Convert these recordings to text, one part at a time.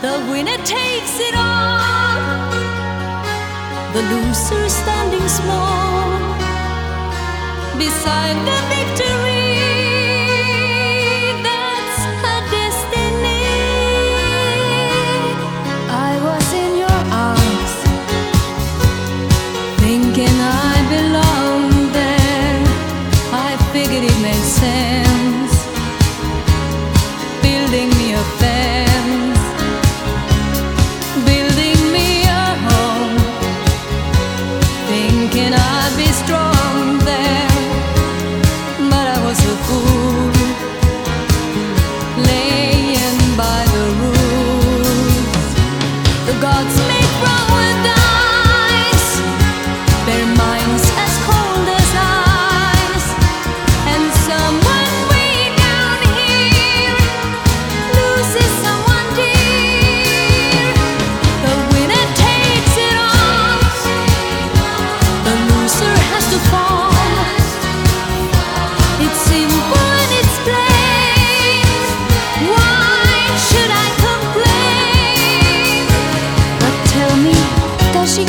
The winner takes it all, the loser standing small beside the victory.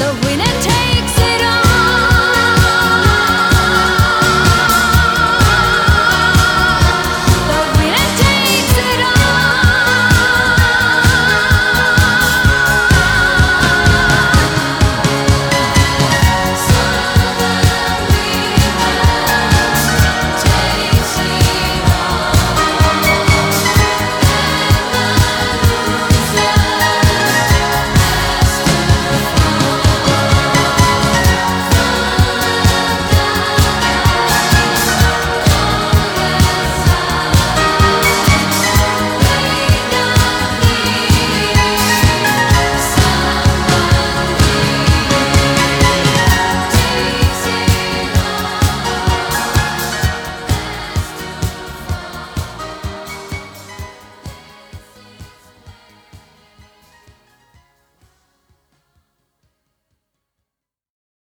the winner takes.